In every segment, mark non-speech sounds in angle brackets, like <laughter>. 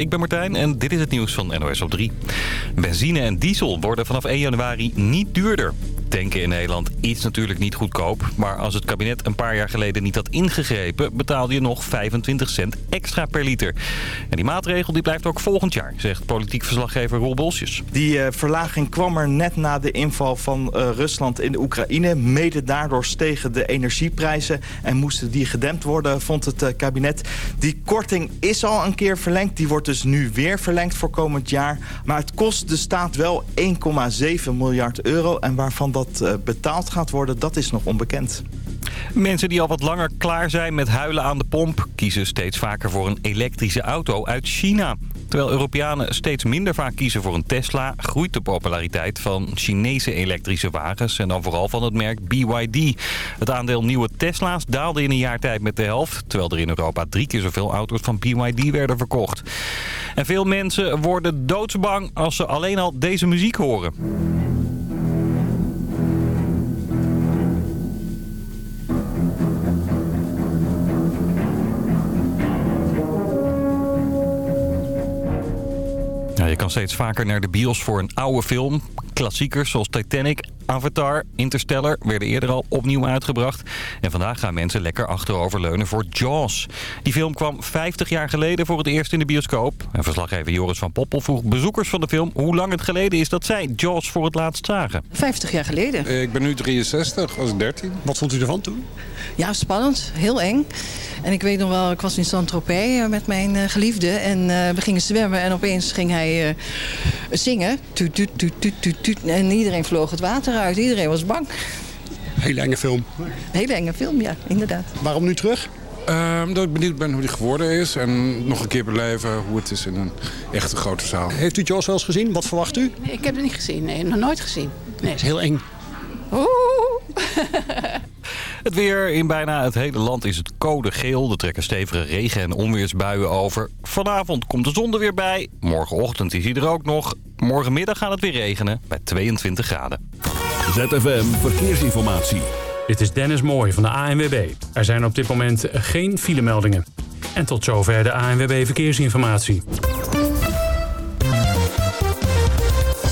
Ik ben Martijn en dit is het nieuws van NOS op 3. Benzine en diesel worden vanaf 1 januari niet duurder. Tanken in Nederland is natuurlijk niet goedkoop. Maar als het kabinet een paar jaar geleden niet had ingegrepen... betaalde je nog 25 cent extra per liter. En die maatregel die blijft ook volgend jaar, zegt politiek verslaggever Roel Bolsjes. Die uh, verlaging kwam er net na de inval van uh, Rusland in de Oekraïne. Mede daardoor stegen de energieprijzen en moesten die gedempt worden, vond het uh, kabinet. Die korting is al een keer verlengd. Die wordt dus nu weer verlengd voor komend jaar. Maar het kost de staat wel 1,7 miljard euro. En waarvan dat betaald gaat worden, dat is nog onbekend. Mensen die al wat langer klaar zijn met huilen aan de pomp... kiezen steeds vaker voor een elektrische auto uit China. Terwijl Europeanen steeds minder vaak kiezen voor een Tesla... groeit de populariteit van Chinese elektrische wagens... en dan vooral van het merk BYD. Het aandeel nieuwe Tesla's daalde in een jaar tijd met de helft... terwijl er in Europa drie keer zoveel auto's van BYD werden verkocht. En veel mensen worden doodsbang als ze alleen al deze muziek horen. Kan steeds vaker naar de bios voor een oude film. Klassiekers zoals Titanic, Avatar, Interstellar werden eerder al opnieuw uitgebracht. En vandaag gaan mensen lekker achteroverleunen voor Jaws. Die film kwam 50 jaar geleden voor het eerst in de bioscoop. En verslaggever Joris van Poppel vroeg bezoekers van de film... hoe lang het geleden is dat zij Jaws voor het laatst zagen. 50 jaar geleden. Ik ben nu 63, was 13. Wat vond u ervan toen? Ja, spannend. Heel eng. En ik weet nog wel, ik was in Saint-Tropez met mijn geliefde. En uh, we gingen zwemmen en opeens ging hij uh, zingen. Tuut, tuut, tuut, tuut, tuut. En iedereen vloog het water uit. Iedereen was bang. Hele enge film. Hele enge film, ja, inderdaad. Waarom nu terug? Uh, omdat ik benieuwd ben hoe die geworden is. En nog een keer beleven hoe het is in een echte grote zaal. Heeft u Jaws wel eens gezien? Wat verwacht u? Nee, ik heb het niet gezien. Nee, nog nooit gezien. Nee. Het is heel eng. Oeh. <laughs> Het weer in bijna het hele land is het code geel. Er trekken stevige regen- en onweersbuien over. Vanavond komt de zon er weer bij. Morgenochtend is hij er ook nog. Morgenmiddag gaat het weer regenen bij 22 graden. ZFM Verkeersinformatie. Dit is Dennis Mooij van de ANWB. Er zijn op dit moment geen filemeldingen. En tot zover de ANWB Verkeersinformatie.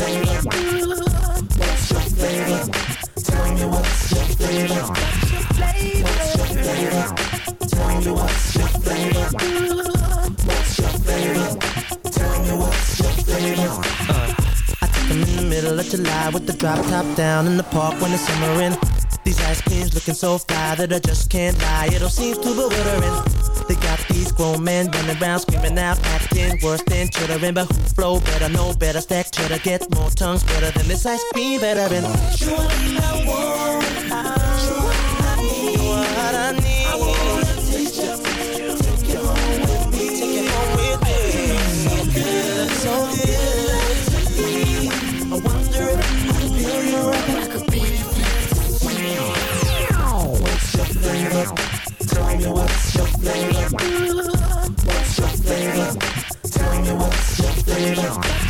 Uh, middle of July with the drop top down in the park when it's simmering. These ice creams looking so fly that I just can't lie. It all seems too bewildering. They got these grown men running around screaming out, acting worse than chittering. But who flow better, know better, stack cheddar, get more tongues better than this ice cream veteran. Sure, I want, What's your flavor? Tell me what's your flavor?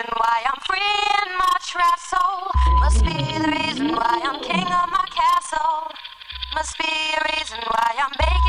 Reason why I'm free in my trapped soul. Must be the reason why I'm king of my castle. Must be a reason why I'm making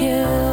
you.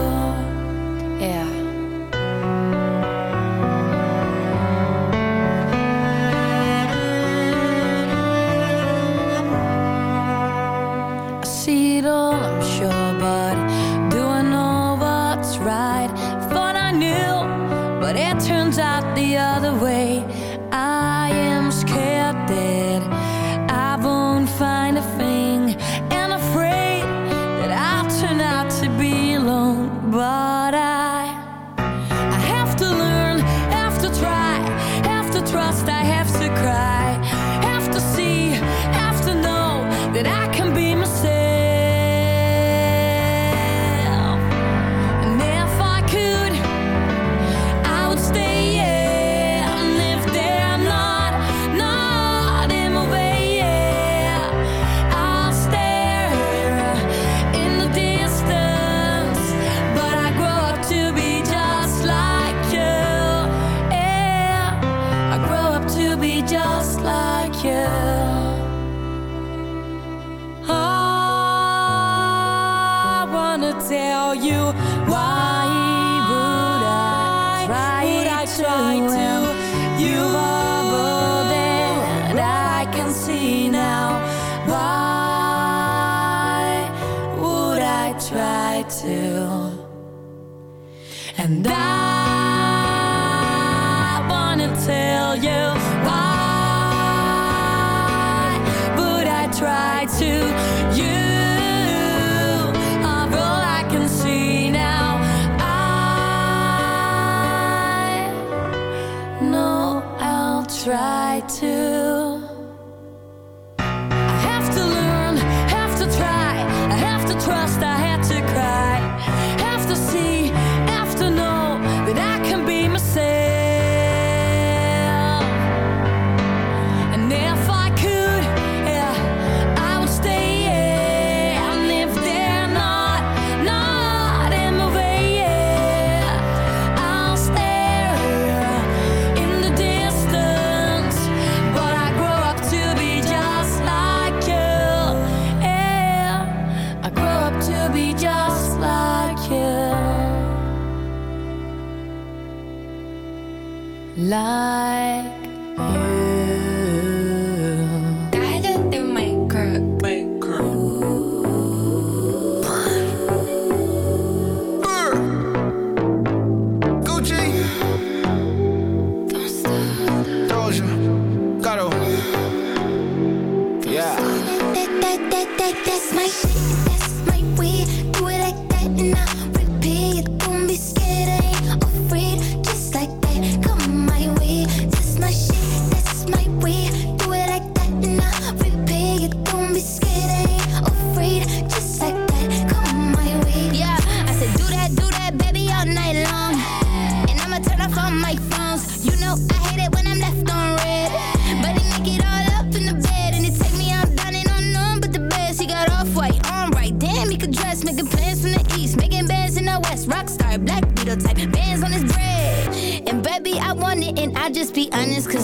try to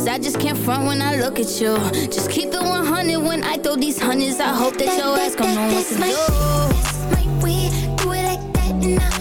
Cause I just can't front when I look at you. Just keep it 100 when I throw these hundreds. I hope that, your ass gon' know what to do. This might we do it like that now.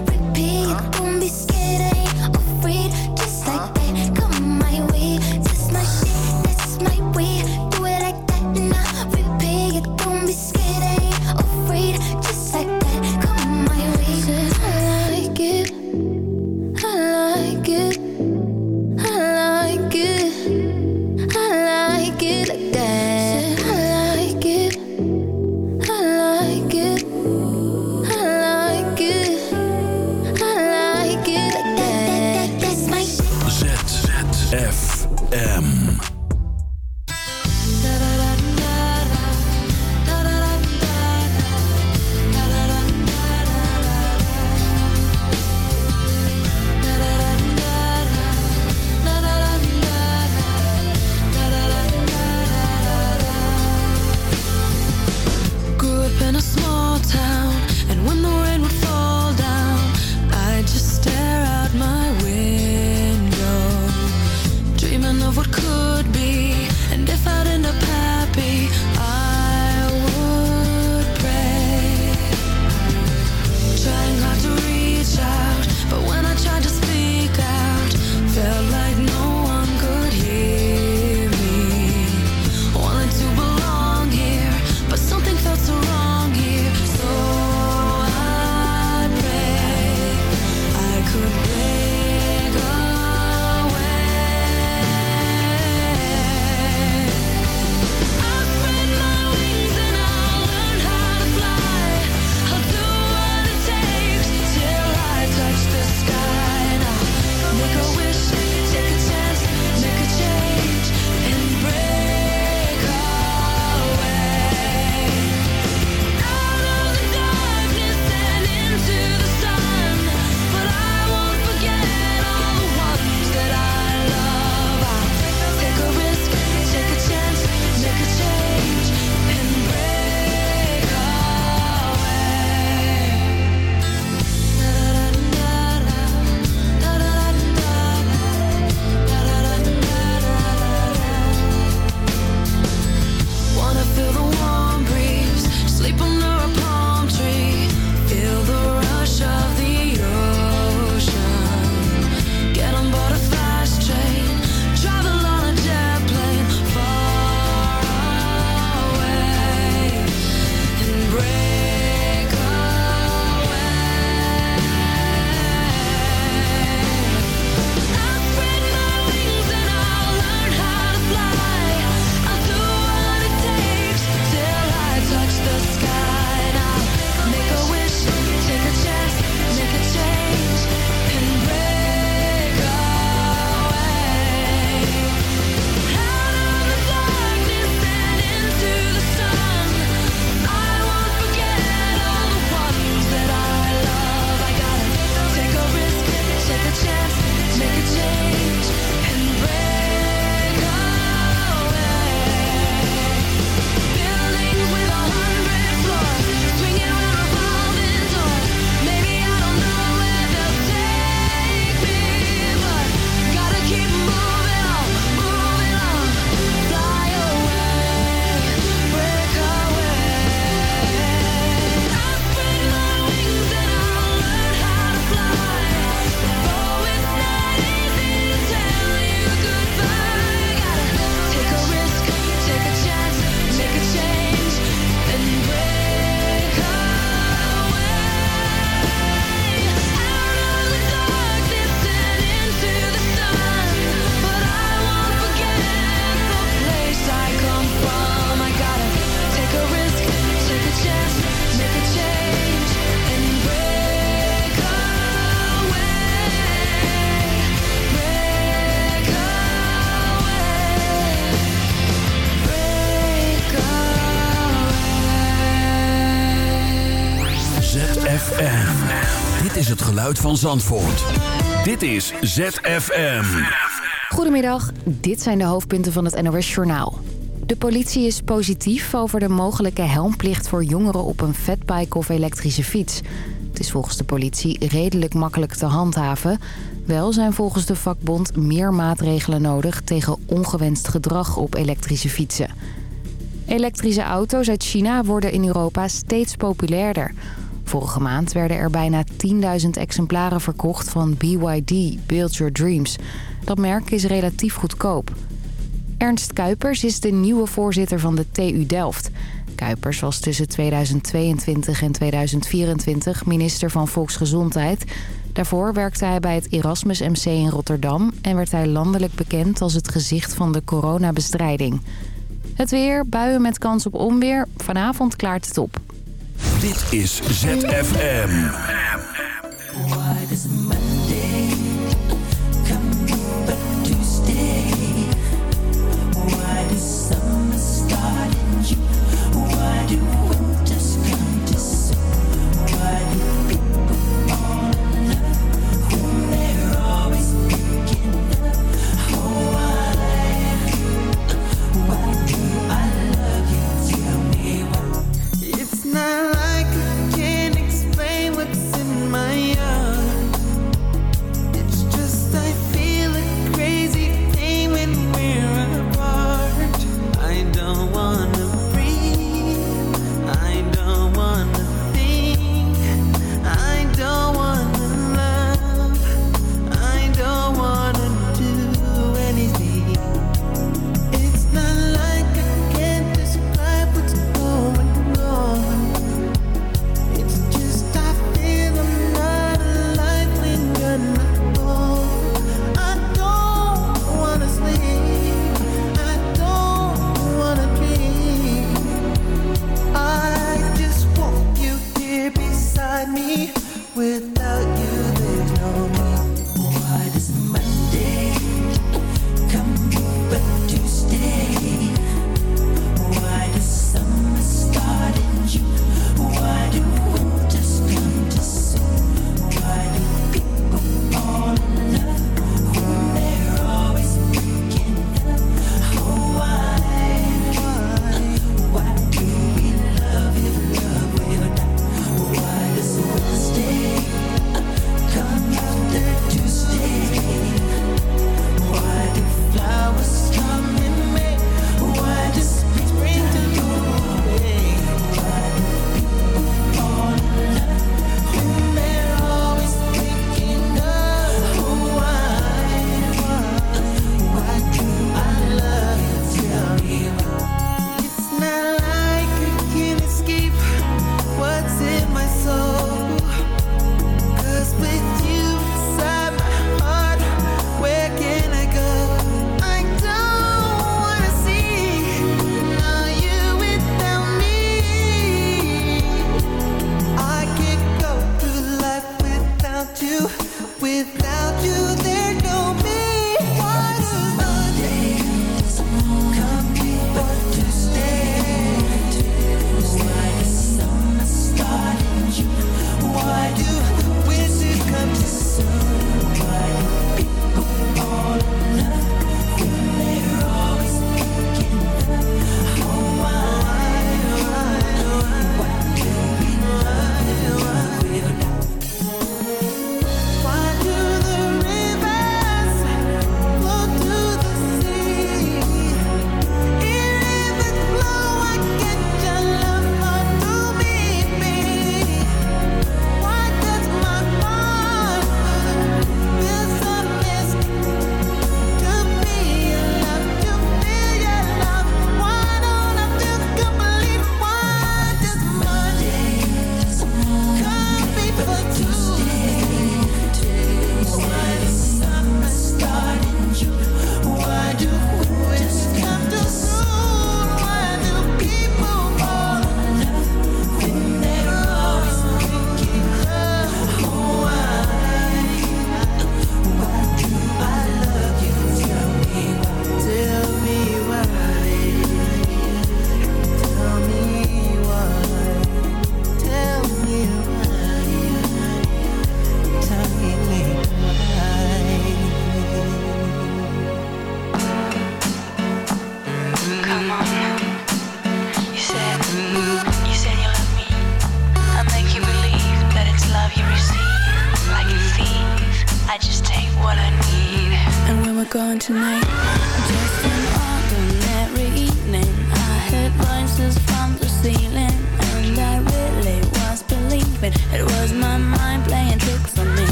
Dit is ZFM. Goedemiddag, dit zijn de hoofdpunten van het NOS Journaal. De politie is positief over de mogelijke helmplicht voor jongeren op een fatbike of elektrische fiets. Het is volgens de politie redelijk makkelijk te handhaven. Wel zijn volgens de vakbond meer maatregelen nodig tegen ongewenst gedrag op elektrische fietsen. Elektrische auto's uit China worden in Europa steeds populairder. Vorige maand werden er bijna 10.000 exemplaren verkocht van BYD, Build Your Dreams. Dat merk is relatief goedkoop. Ernst Kuipers is de nieuwe voorzitter van de TU Delft. Kuipers was tussen 2022 en 2024 minister van Volksgezondheid. Daarvoor werkte hij bij het Erasmus MC in Rotterdam... en werd hij landelijk bekend als het gezicht van de coronabestrijding. Het weer, buien met kans op onweer. Vanavond klaart het op. Dit is ZFM.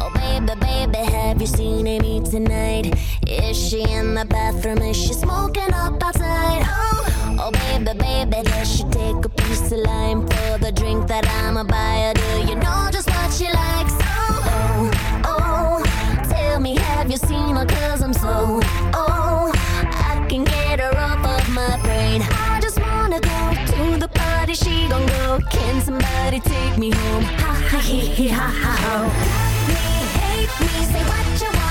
Oh, baby, baby, have you seen Amy tonight? Is she in the bathroom? Is she smoking up outside? Oh, oh baby, baby, does she take a piece of lime for the drink that I'ma do you know just what she likes? Oh, oh, oh, tell me, have you seen her? I'm so, oh is she gon' go? Can somebody take me home? Ha ha he he ha ha ho. Love me, hate me, say what you want.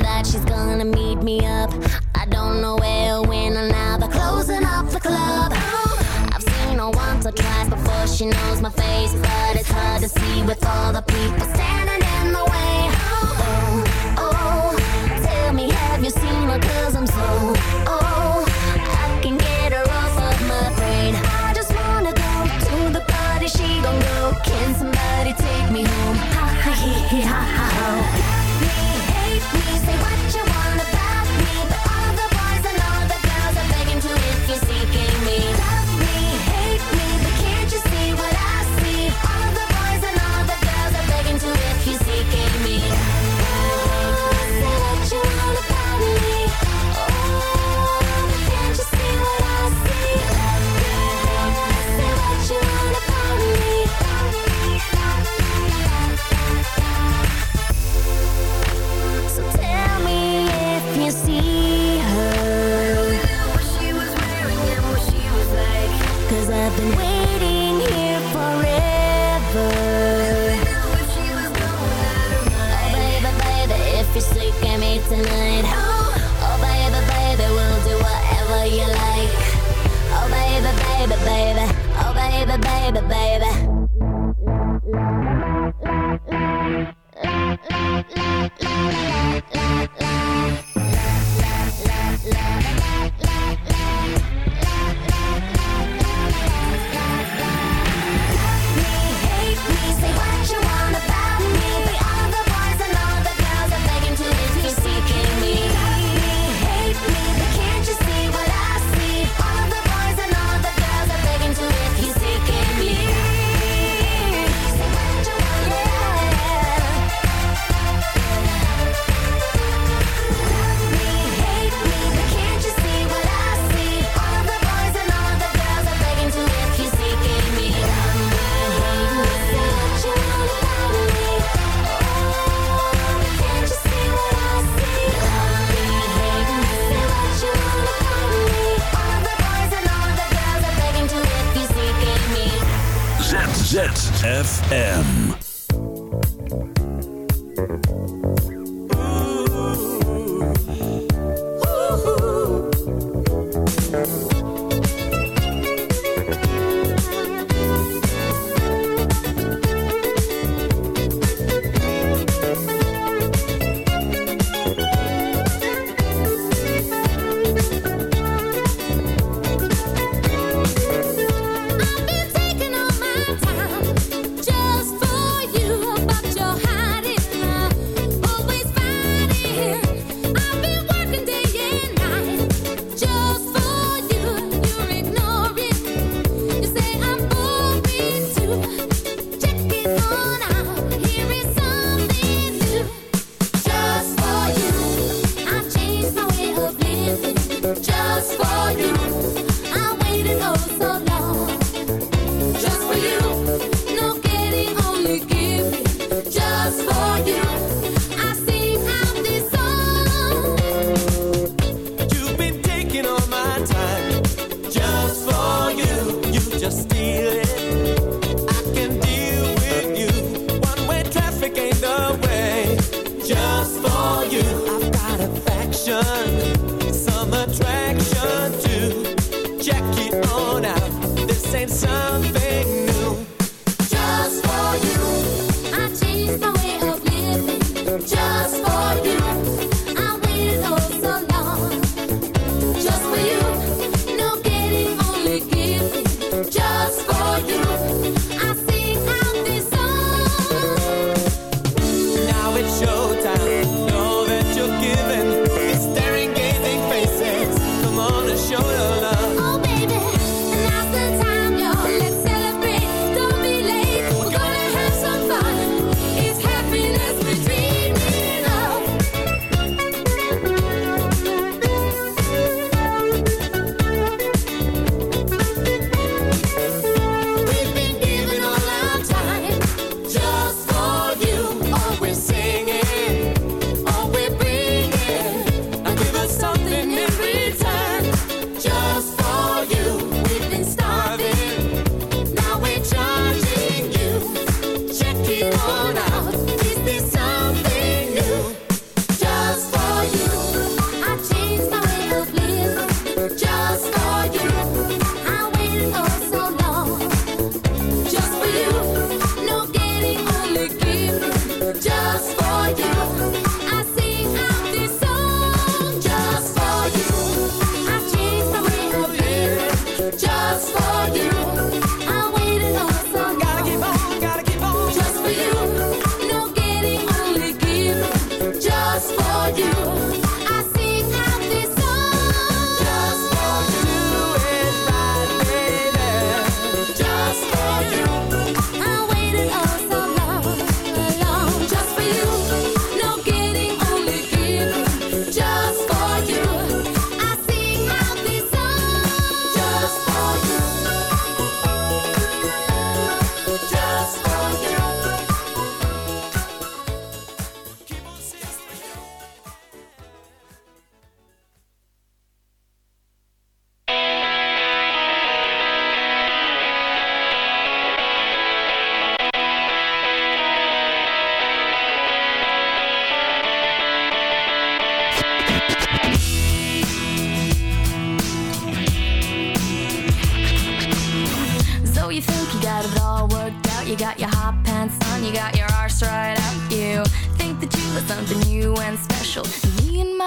that she's gonna meet me up. I don't know where or when or now, but closing up the club. I've seen her once or twice before she knows my face, but it's hard to see with all the people standing in the way.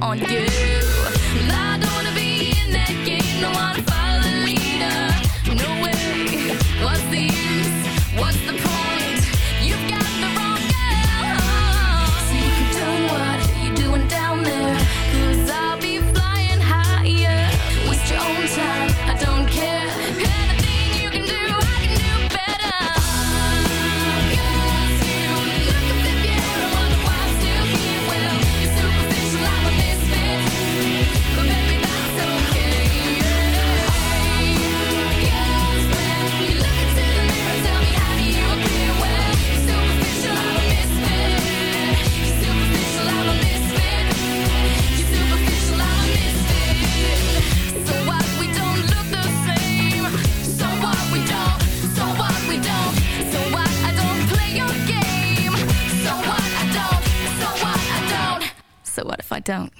on you. I don't wanna be in that game. No, don't.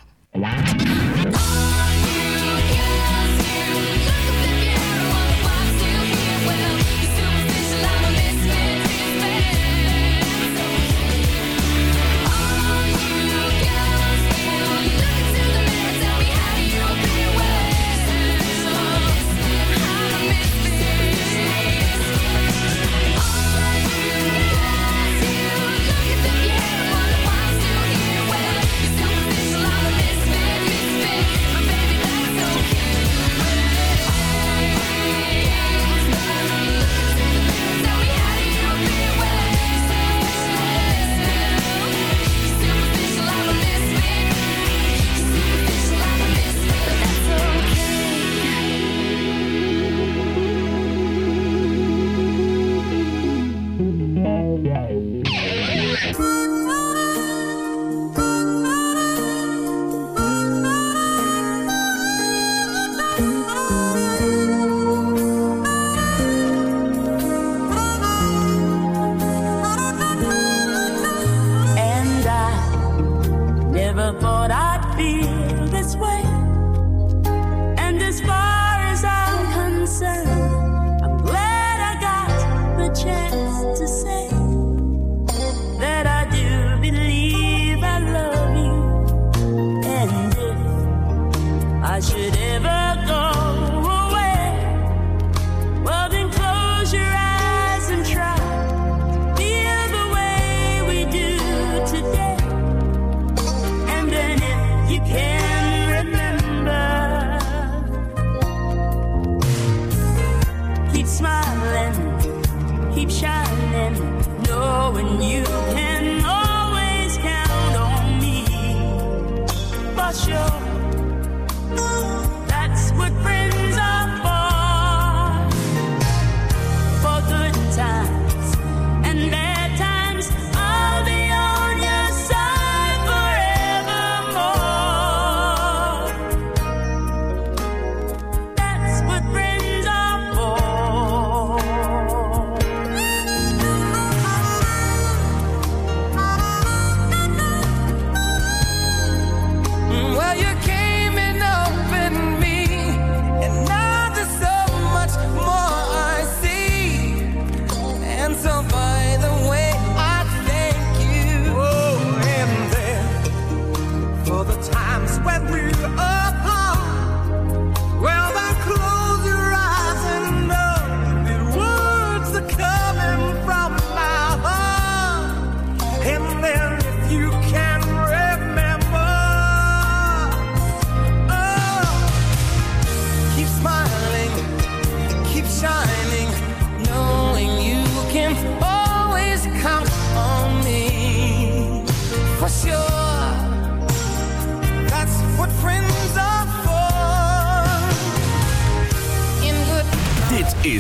show